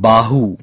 Bahu.